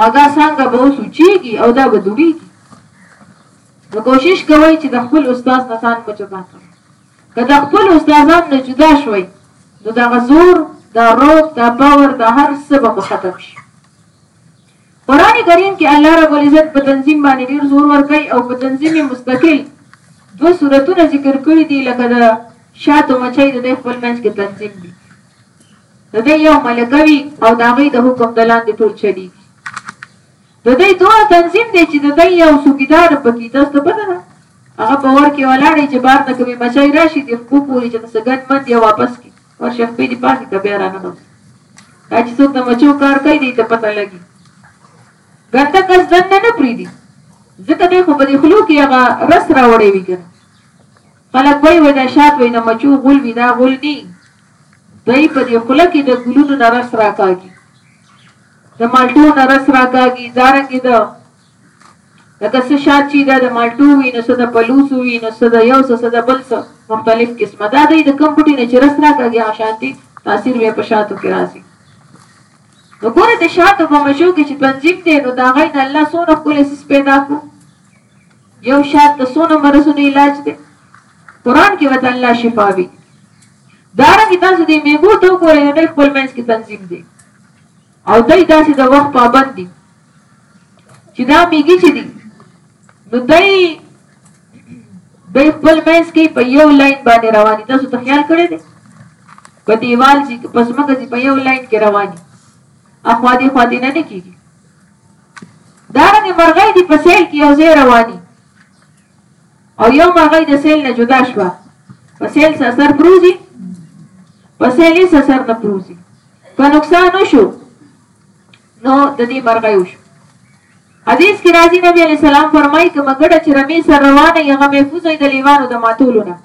او دا څنګه به وسوچیږي او دا به دوړيږي نو کوشش کوئ چې د خپل استاد نه ځان په جدا کړئ که د خپل استادان نه جدا شوي نو دا غزور دا روب دا باور دا هر څه به ختم شي قران کریم کې الله رب العزت په تنظیم باندې ډیر زور ورکړي او په تنظیم مستقل دو صورتونه ذکر کړی دي لکه دا شاتو مچای د خپل منځ کې تنظیم دي د دوی یو ملکه وي او د هغوی د حکم د لاندې ټول چلیږي د دوی دوه تنظیم دی چې د دوی یو څوکیدار پکې تاسو ته پته ده هغه په ور کې ولاړې چې بار ته کومې بچای راشي د خپو پورې چې تاسو ګن مند یا واپس کی ورشه خپې دی پاتې ته بیا رانه نوسي دا چې څوک د مچو کار کوي دی ته پته لګي ګنده کس دننه نه پریدي ځکه دی خو په دې خلو کې هغه رس راوړی وي کنه خلک وایي وای دا شات وای نه مچو غول وي دا غول دي دی په دې خوله کې د ګلونو نه رس راکاږي د مالټو نه رس راکاږي دارنګې د لکه څه شات چې دا د مالټو وي نو څه د پلوسو وي نو څه د یو څه څه د بل څه مختلف قسمه دا دی د کم بوټي نه چې رس راکاږي هغه شانتي تاثیر بیا په شاتو کې راځي نو ګوره د شاتو په مشو کې چې تنظیم دی نو دا غي نه الله سونه کولې سس پیدا کو یو شات د سونه مرزونو علاج دی قران کې وته الله شفا وي دا رنګ تاسو دې میګو ته وګورئ نه خپل منځ کې تنظیم دي او دای داسې د وخت پابند دي چې دا میګي چې دي نو دای د خپل منځ کې په یو لاین باندې روان دي تاسو ته خیال کړی دی په دیوال چې پس مګه چې په یو لاین کې روان دي اخوا دې خوا دې نه نه کیږي دا رنګ مرغۍ دي په سیل کې یو ځای روان دي او یو مرغۍ د سیل نه جدا شوه په سیل سره سر پروزي په سیل یې سر نه پروزي که نقصان وشو نو د دې مرغۍ وشو حدیث کې راځي نبی علی سلام فرمایي کومه ګډه چې رمې سره روانه یې هغه محفوظ وي د لیوانو د ماتولو نه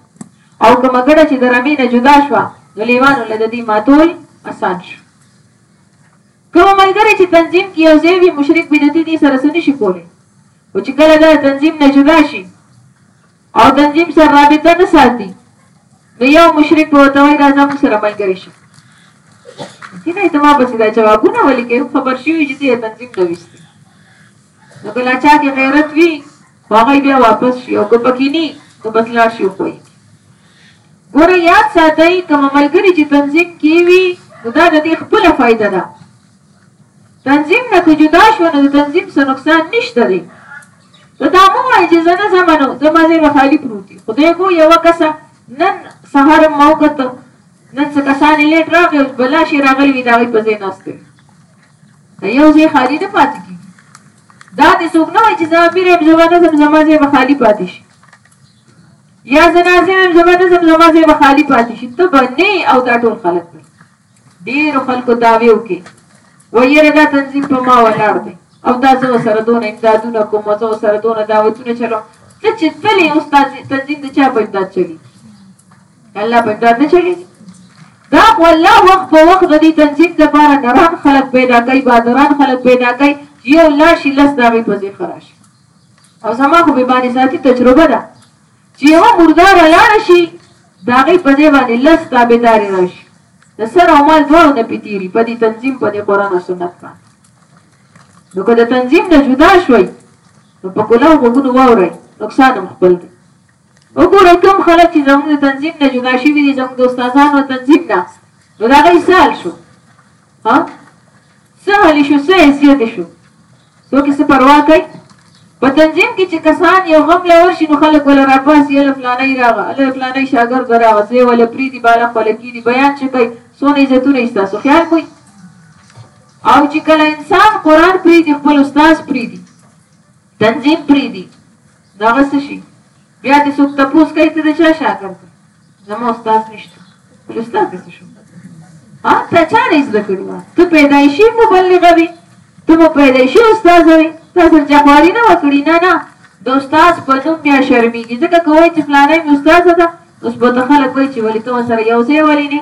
او کومه ګډه چې د رمې نه جدا شوه د لیوانو له دې ماتول اسان شي کوم ملګری چې تنظیم کې یو ځای وي مشرک بدعتي دي سره سني شي کولی خو چې کله دا تنظیم نه جدا شي او تنظیم سره رابطه نه ساتي نو یو مشرک به ورته وایي دا زموږ سره ملګری شي کینه ته ما پسې دا جوابونه ولیکې خبر شوي چې دې تنظیم نه ویستي نو کله چا کې غیرت وي هغه بیا واپس شي او که پکې نه نو بس لاړ شي خو ګوره یاد ساتئ کوم ملګری چې تنظیم کې وي نو دا د دې خپله فایده ده تنظیم نه که جدا شوه نو د تنظیم څه نقصان نشته دی ته دا مو وایي چې زه نه ځم نو زما ځای به خالي پروت وي خدای کو یوه کسه نن سهار ما وکتو نن څه کسان یې لیټ راغی اوس بلا شي راغلی وي د هغوی په ځای ناست وي که یو ځای خالي نه پاتې کېږي دا دې څوک نه وایي چې زه امیر یم زما نه ځم زما ځای به خالي پاتې شي یا زه ناظم یم زما نه ځم زما ځای به خالي پاتې شي ته به نه او دا ټول خلک به ډیرو خلکو دعوی وکړي و یره دا تنظیم په ما ولاړ دی او دا زه سره دونه امدادونه کوم او زه سره دونه دعوتونه چلوم ته چې تلې اوس تنظیم د چا په امداد چلی الله په امداد نه چلی دا خو الله وخت په وخت د دې تنظیم لپاره نران خلک پیدا کوي بادران خلک پیدا کوي یو لا شي لس دغه په ځای خراش او زما خو به باندې ذاتي تجربه ده چې یوه مرداره لاړه شي د هغې په ځای باندې لس تابعدارې راشي د سر او مال دواړو نه پې تېري په دې تنظیم په دې قرآن او سنت باندې نو که د تنظیم نه جدا شوئ نو په کلاو غوږونو واورئ نقصان هم خپل دی وګورئ کوم خلک چې زموږ د تنظیم نه جدا شوي دي زموږ د استادانو تنظیم نه نو د هغوی سال شو ها څه حل شو څه حیثیت شو څوک څه پروا کوي په تنظیم کې چې کسان یو غم له ورشي نو خلک ولا راپاسي له فلانه راغه له فلانه شاګرد راغه دوی ولا پری دی بالا خپل کې دی بیان چې کوي سونه عزتونه ایستاسو خیال کوي او چې کله انسان قران پری دی خپل استاد پری دی تنظیم پری دی دغه څه شي بیا دې څوک تپوس کوي ته د چا شاګرد زما استاد نشته بل استاد دې څه شو ها تا چا نه زده کړي وه ته پیدایشي مبلغه وي ته مو پیدایشي استاد وي تا سره چا خواري نه وکړي نه نه د استاد په نوم بیا شرمېږي ځکه که وایي چې فلانی مې استاد ده اوس به ته خلک وایي چې ولې ته ورسره یو ځای ولې نه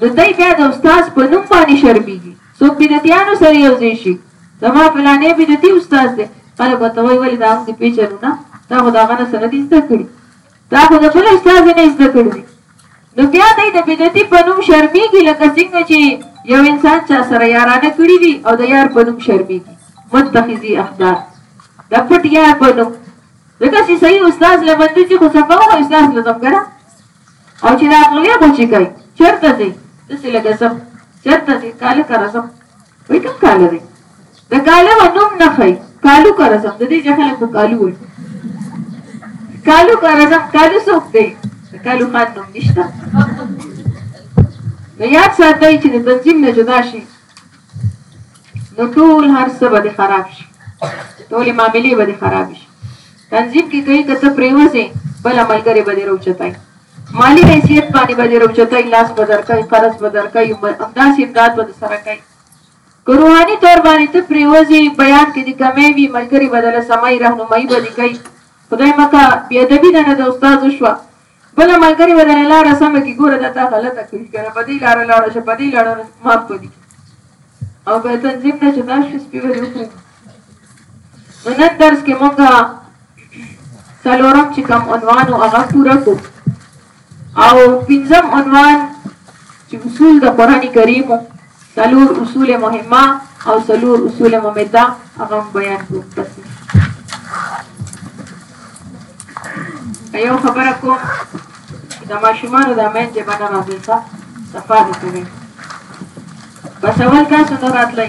نو دی بیا د استاد په نوم باندې شرمېږي څوک بدعتیانو سره یو ځای شي زما فلانې بدعتي استاد دی خلک ورته وایي ولې دا هم دې پېژنو نه تا خو د هغه نه څه نه دي زده کړي تا خو د بل استاد نه زده کړي دي نو بیا دی د بدعتي په نوم شرمېږي لکه څنګه چې یو انسان چا سره یارانه کړي دي او د یار په نوم شرمېږي متخذي اخدار د پټ یار په نوم ځکه چې صحیح استاد له باندې چې خو صفه او استاد له زمګره او چې راغلې به چې کوي چېرته ځي داسې لکه زم چېرته ځي کاله کره زم وایي کوم کاله دی د کاله به نوم نه ښایي کالو کره زم د دې چې خلک به کالو وایي کالو کره زم کالو څوک دی د کالو خان نوم نشته نو یاد ساتئ چې د تنظیم نه جدا شي نو ټول هر څه به خراب شي ټول معاملې به خراب شي تنظیم کې کوي که ته پریوځې بل ملګری به دې روچتای مالی حیثیت باندې به دې روچتای لاس به درکوي قرض به درکوي همداسې امداد به سره کوي که روحاني طور باندې ته پریوځې بیان کې دې کمی وي ملګری به دله سمای رهنمایي به دې کوي خدای مکه بې ادبي نه د استاد وشوه بل ملګری به درنه لاره سمه کې ګوره دا تا غلطه کړي کنه په دې لاره لاړه شه په دې لاره ما په دې او به تنظیم نه جدا شي سپي به وکړي نو نن درس کې موږ څلورم چې کوم عنوان او هغه پوره کو او پنځم عنوان چې اصول د قران کریم څلور اصول مهمه او څلور اصول ممده هغه بیان کوم بس یو خبره کوم د ماشومانو د مېنځ باندې راځي څه صفه دي کوي بس اول تاسو نه راتلئ